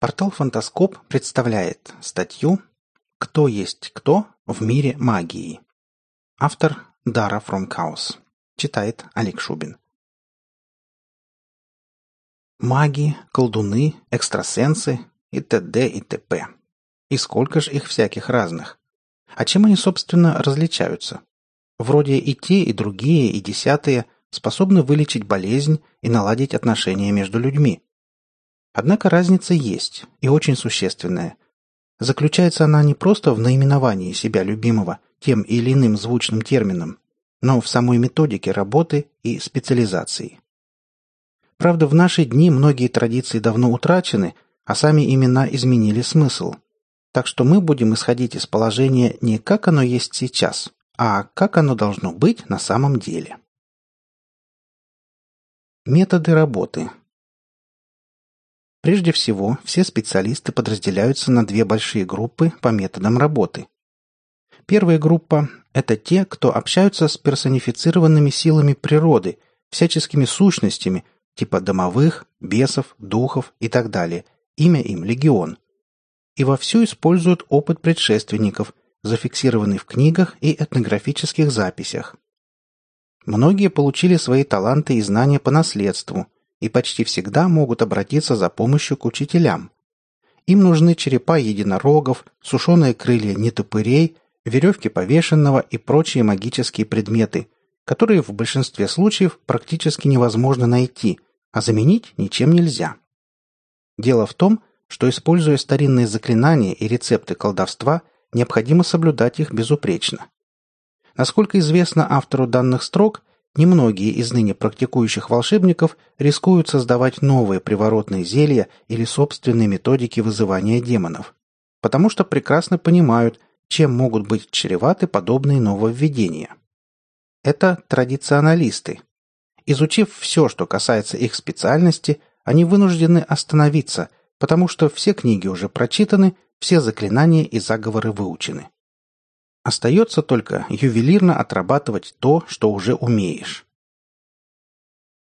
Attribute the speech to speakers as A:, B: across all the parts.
A: Портал «Фантаскоп» представляет статью «Кто есть кто в мире магии». Автор Дара Chaos. Читает Олег Шубин. Маги, колдуны, экстрасенсы и т.д. и т.п. И сколько же их всяких разных. А чем они, собственно, различаются? Вроде и те, и другие, и десятые способны вылечить болезнь и наладить отношения между людьми – Однако разница есть, и очень существенная. Заключается она не просто в наименовании себя любимого тем или иным звучным термином, но в самой методике работы и специализации. Правда, в наши дни многие традиции давно утрачены, а сами имена изменили смысл. Так что мы будем исходить из положения не как оно есть сейчас, а как оно должно быть на самом деле. Методы работы – Прежде всего, все специалисты подразделяются на две большие группы по методам работы. Первая группа – это те, кто общаются с персонифицированными силами природы, всяческими сущностями, типа домовых, бесов, духов и так далее. Имя им – легион. И вовсю используют опыт предшественников, зафиксированный в книгах и этнографических записях. Многие получили свои таланты и знания по наследству – и почти всегда могут обратиться за помощью к учителям. Им нужны черепа единорогов, сушеные крылья нетопырей, веревки повешенного и прочие магические предметы, которые в большинстве случаев практически невозможно найти, а заменить ничем нельзя. Дело в том, что, используя старинные заклинания и рецепты колдовства, необходимо соблюдать их безупречно. Насколько известно автору данных строк, Немногие из ныне практикующих волшебников рискуют создавать новые приворотные зелья или собственные методики вызывания демонов, потому что прекрасно понимают, чем могут быть чреваты подобные нововведения. Это традиционалисты. Изучив все, что касается их специальности, они вынуждены остановиться, потому что все книги уже прочитаны, все заклинания и заговоры выучены. Остается только ювелирно отрабатывать то, что уже умеешь.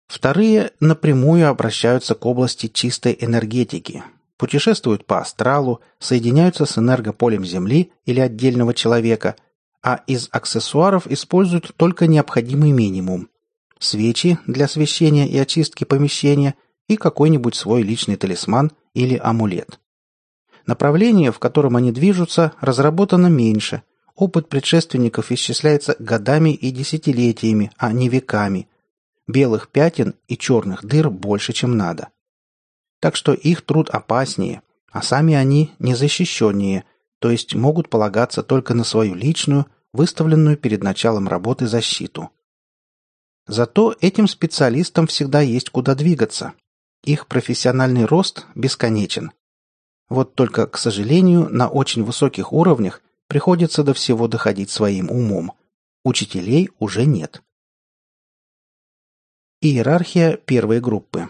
A: Вторые напрямую обращаются к области чистой энергетики, путешествуют по астралу, соединяются с энергополем Земли или отдельного человека, а из аксессуаров используют только необходимый минимум – свечи для освещения и очистки помещения и какой-нибудь свой личный талисман или амулет. Направление, в котором они движутся, разработано меньше, Опыт предшественников исчисляется годами и десятилетиями, а не веками. Белых пятен и черных дыр больше, чем надо. Так что их труд опаснее, а сами они незащищеннее, то есть могут полагаться только на свою личную, выставленную перед началом работы защиту. Зато этим специалистам всегда есть куда двигаться. Их профессиональный рост бесконечен. Вот только, к сожалению, на очень высоких уровнях Приходится до всего доходить своим умом. Учителей уже нет. Иерархия первой группы.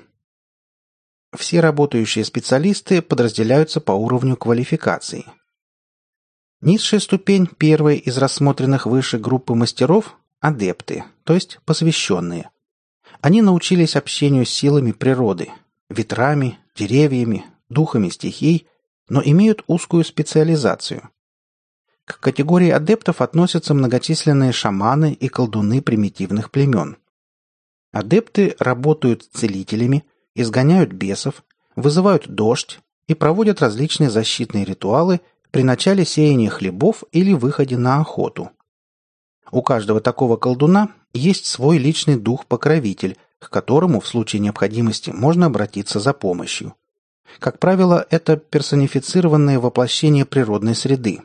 A: Все работающие специалисты подразделяются по уровню квалификации. Низшая ступень первой из рассмотренных выше группы мастеров – адепты, то есть посвященные. Они научились общению с силами природы – ветрами, деревьями, духами стихий, но имеют узкую специализацию. К категории адептов относятся многочисленные шаманы и колдуны примитивных племен. Адепты работают целителями, изгоняют бесов, вызывают дождь и проводят различные защитные ритуалы при начале сеяния хлебов или выходе на охоту. У каждого такого колдуна есть свой личный дух-покровитель, к которому в случае необходимости можно обратиться за помощью. Как правило, это персонифицированное воплощение природной среды,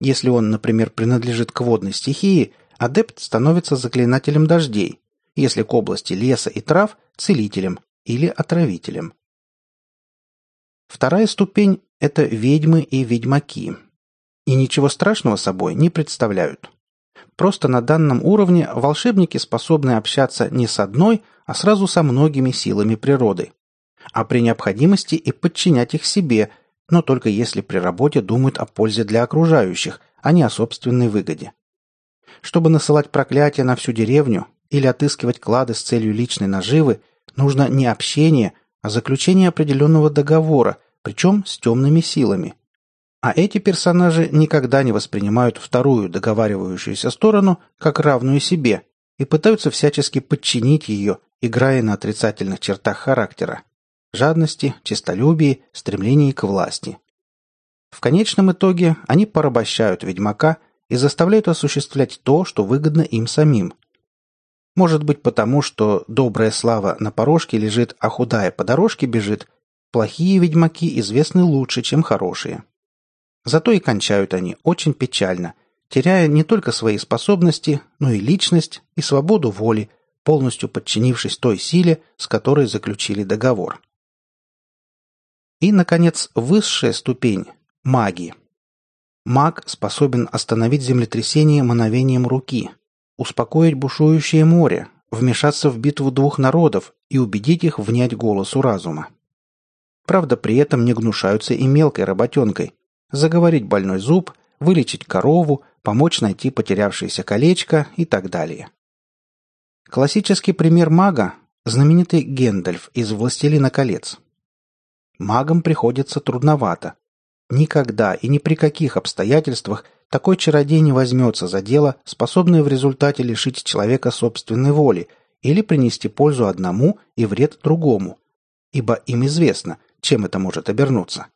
A: если он, например, принадлежит к водной стихии, адепт становится заклинателем дождей, если к области леса и трав – целителем или отравителем. Вторая ступень – это ведьмы и ведьмаки. И ничего страшного собой не представляют. Просто на данном уровне волшебники способны общаться не с одной, а сразу со многими силами природы. А при необходимости и подчинять их себе – но только если при работе думают о пользе для окружающих, а не о собственной выгоде. Чтобы насылать проклятия на всю деревню или отыскивать клады с целью личной наживы, нужно не общение, а заключение определенного договора, причем с темными силами. А эти персонажи никогда не воспринимают вторую договаривающуюся сторону как равную себе и пытаются всячески подчинить ее, играя на отрицательных чертах характера – жадности, честолюбии, стремлении к власти. В конечном итоге они порабощают ведьмака и заставляют осуществлять то, что выгодно им самим. Может быть потому, что добрая слава на порожке лежит, а худая по дорожке бежит, плохие ведьмаки известны лучше, чем хорошие. Зато и кончают они очень печально, теряя не только свои способности, но и личность и свободу воли, полностью подчинившись той силе, с которой заключили договор. И, наконец, высшая ступень – маги. Маг способен остановить землетрясение мановением руки, успокоить бушующее море, вмешаться в битву двух народов и убедить их внять голосу разума. Правда, при этом не гнушаются и мелкой работенкой. Заговорить больной зуб, вылечить корову, помочь найти потерявшееся колечко и так далее. Классический пример мага – знаменитый Гендальф из «Властелина колец». Магам приходится трудновато. Никогда и ни при каких обстоятельствах такой чародей не возьмется за дело, способное в результате лишить человека собственной воли или принести пользу одному и вред другому, ибо им известно, чем это может обернуться.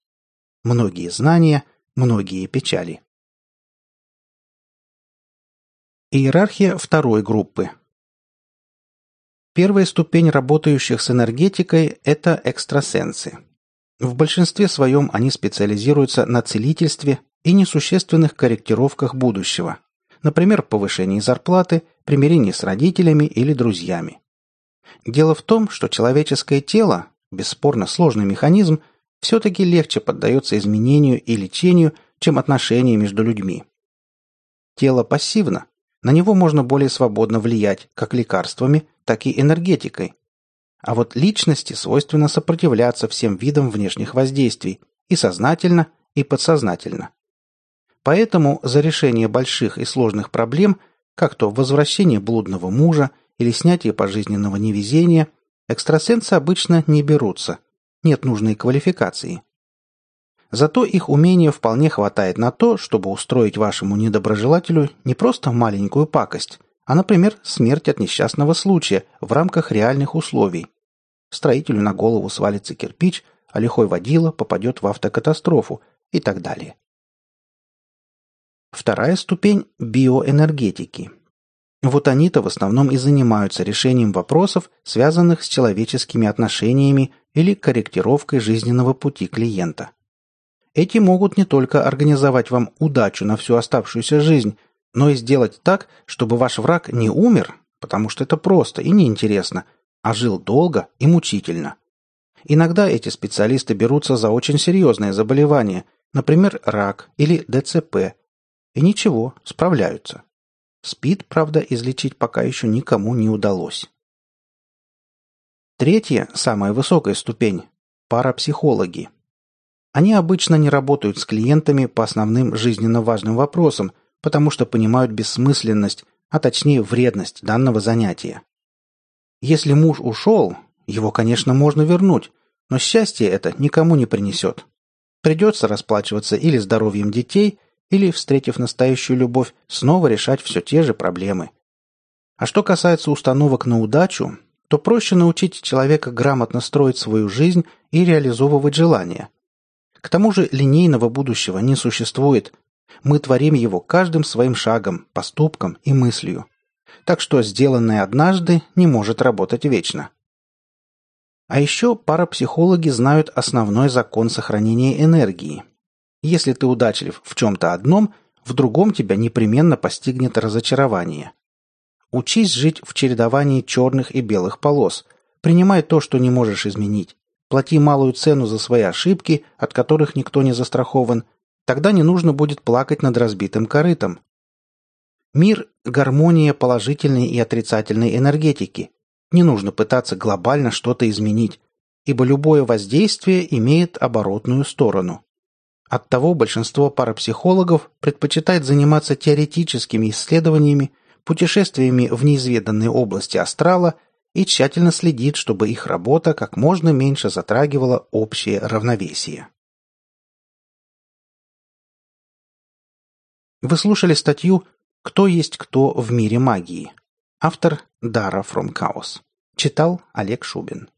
A: Многие знания, многие печали. Иерархия второй группы. Первая ступень работающих с энергетикой – это экстрасенсы. В большинстве своем они специализируются на целительстве и несущественных корректировках будущего, например, повышении зарплаты, примирении с родителями или друзьями. Дело в том, что человеческое тело, бесспорно сложный механизм, все-таки легче поддается изменению и лечению, чем отношения между людьми. Тело пассивно, на него можно более свободно влиять как лекарствами, так и энергетикой. А вот личности свойственно сопротивляться всем видам внешних воздействий и сознательно, и подсознательно. Поэтому за решение больших и сложных проблем, как то возвращение блудного мужа или снятие пожизненного невезения, Экстрасенсы обычно не берутся. Нет нужной квалификации. Зато их умения вполне хватает на то, чтобы устроить вашему недоброжелателю не просто маленькую пакость, а, например, смерть от несчастного случая в рамках реальных условий. Строителю на голову свалится кирпич, а лихой водила попадет в автокатастрофу и так далее. Вторая ступень – биоэнергетики. Вот они-то в основном и занимаются решением вопросов, связанных с человеческими отношениями или корректировкой жизненного пути клиента. Эти могут не только организовать вам удачу на всю оставшуюся жизнь, но и сделать так, чтобы ваш враг не умер, потому что это просто и неинтересно, а жил долго и мучительно. Иногда эти специалисты берутся за очень серьезные заболевания, например, рак или ДЦП, и ничего, справляются. СПИД, правда, излечить пока еще никому не удалось. Третья, самая высокая ступень – парапсихологи. Они обычно не работают с клиентами по основным жизненно важным вопросам, потому что понимают бессмысленность, а точнее вредность данного занятия. Если муж ушел, его, конечно, можно вернуть, но счастье это никому не принесет. Придется расплачиваться или здоровьем детей, или, встретив настоящую любовь, снова решать все те же проблемы. А что касается установок на удачу, то проще научить человека грамотно строить свою жизнь и реализовывать желания. К тому же линейного будущего не существует. Мы творим его каждым своим шагом, поступком и мыслью. Так что сделанное однажды не может работать вечно. А еще парапсихологи знают основной закон сохранения энергии, если ты удачлив в чем-то одном, в другом тебя непременно постигнет разочарование. Учись жить в чередовании черных и белых полос. Принимай то, что не можешь изменить. Плати малую цену за свои ошибки, от которых никто не застрахован. Тогда не нужно будет плакать над разбитым корытом. Мир – гармония положительной и отрицательной энергетики. Не нужно пытаться глобально что-то изменить, ибо любое воздействие имеет оборотную сторону. Оттого большинство парапсихологов предпочитает заниматься теоретическими исследованиями, путешествиями в неизведанные области астрала и тщательно следит, чтобы их работа как можно меньше затрагивала общее равновесие. Вы слушали статью «Кто есть кто в мире магии». Автор Дара From Chaos. Читал Олег Шубин.